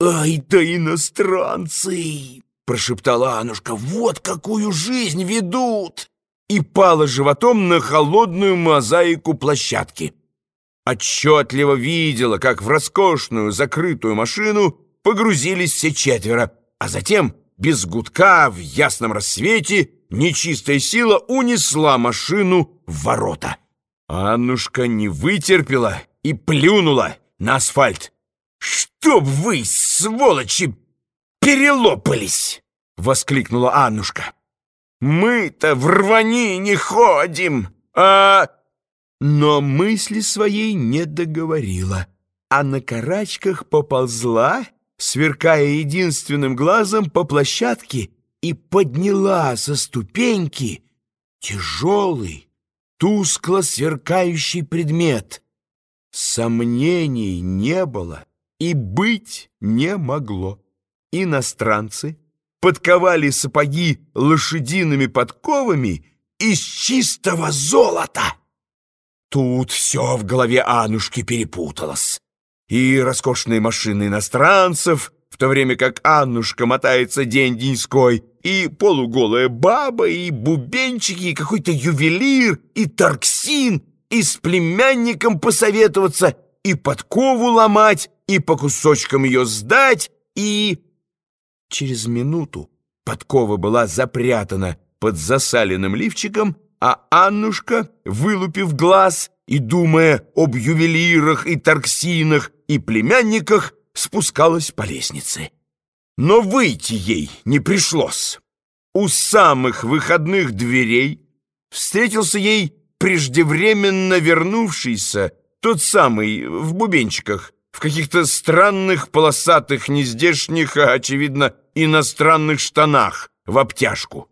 «Ай да иностранцы!» — прошептала Анушка. «Вот какую жизнь ведут!» И пала животом на холодную мозаику площадки. Отчетливо видела, как в роскошную закрытую машину погрузились все четверо, а затем, без гудка, в ясном рассвете, нечистая сила унесла машину в ворота. Аннушка не вытерпела и плюнула на асфальт. «Чтоб вы, сволочи, перелопались!» — воскликнула Аннушка. «Мы-то в рвани не ходим, а...» Но мысли своей не договорила, а на карачках поползла, сверкая единственным глазом по площадке, и подняла со ступеньки тяжелый, тускло сверкающий предмет. Сомнений не было и быть не могло. Иностранцы подковали сапоги лошадиными подковами из чистого золота. Тут все в голове Анушки перепуталось. И роскошные машины иностранцев, в то время как Аннушка мотается день-деньской, и полуголая баба, и бубенчики, и какой-то ювелир, и торксин, и с племянником посоветоваться, и подкову ломать, и по кусочкам ее сдать, и... Через минуту подкова была запрятана под засаленным лифчиком, а Аннушка, вылупив глаз и думая об ювелирах и торксинах и племянниках, спускалась по лестнице. Но выйти ей не пришлось. У самых выходных дверей встретился ей преждевременно вернувшийся тот самый в бубенчиках, в каких-то странных полосатых, нездешних, а, очевидно, иностранных штанах в обтяжку.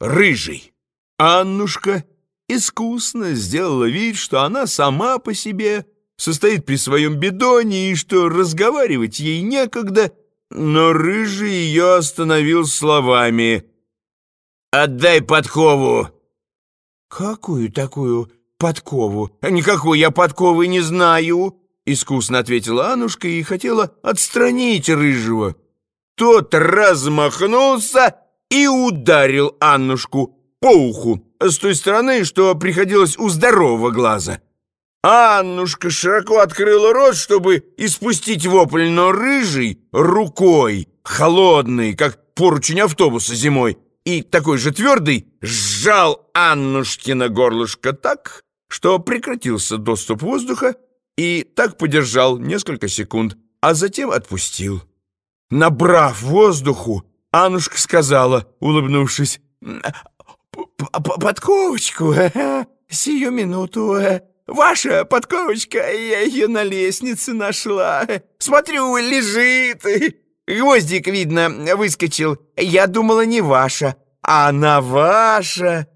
Рыжий. Аннушка искусно сделала вид, что она сама по себе состоит при своем бидоне и что разговаривать ей некогда, но Рыжий ее остановил словами «Отдай подкову!» «Какую такую подкову? Никакой я подковы не знаю!» Искусно ответила Анушка и хотела отстранить Рыжего. Тот размахнулся и ударил Аннушку по уху с той стороны, что приходилось у здорового глаза. Аннушка широко открыла рот, чтобы испустить вопль, но рыжий рукой, холодный, как поручень автобуса зимой, и такой же твердый, сжал Аннушкина горлышко так, что прекратился доступ воздуха, и так подержал несколько секунд, а затем отпустил. Набрав воздуху, Аннушка сказала, улыбнувшись, «Подковочку, сию минуту, ваша подковочка, я ее на лестнице нашла. Смотрю, лежит, гвоздик, видно, выскочил. Я думала, не ваша, а она ваша».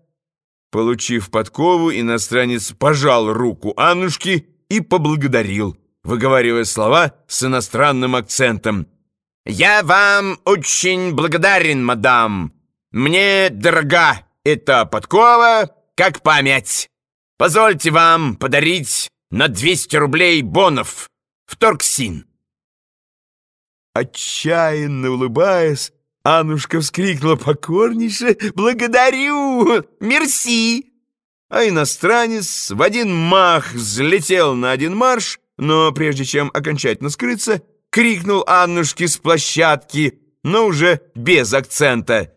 Получив подкову, иностранец пожал руку Аннушки и поблагодарил, выговаривая слова с иностранным акцентом. «Я вам очень благодарен, мадам. Мне дорога эта подкова, как память. Позвольте вам подарить на 200 рублей бонов в Торксин». Отчаянно улыбаясь, Аннушка вскрикнула покорнейше «Благодарю! Мерси!» А иностранец в один мах взлетел на один марш, но прежде чем окончательно скрыться, крикнул Аннушке с площадки, но уже без акцента.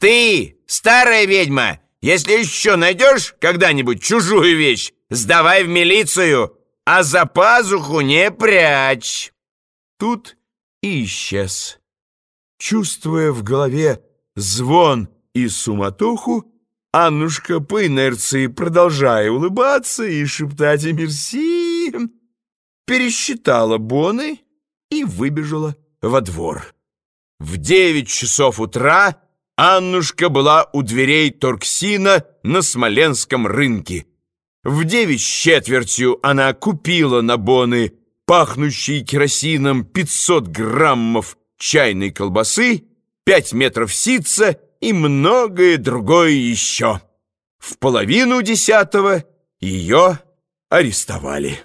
«Ты, старая ведьма, если еще найдешь когда-нибудь чужую вещь, сдавай в милицию, а за пазуху не прячь!» Тут и исчез. Чувствуя в голове звон и суматоху, Аннушка по инерции, продолжая улыбаться и шептать «Мерси», пересчитала боны и выбежала во двор. В девять часов утра Аннушка была у дверей Торксина на Смоленском рынке. В девять с четвертью она купила на боны пахнущие керосином 500 граммов чайной колбасы, 5 метров ситца и многое другое еще. В половину десятого ее арестовали.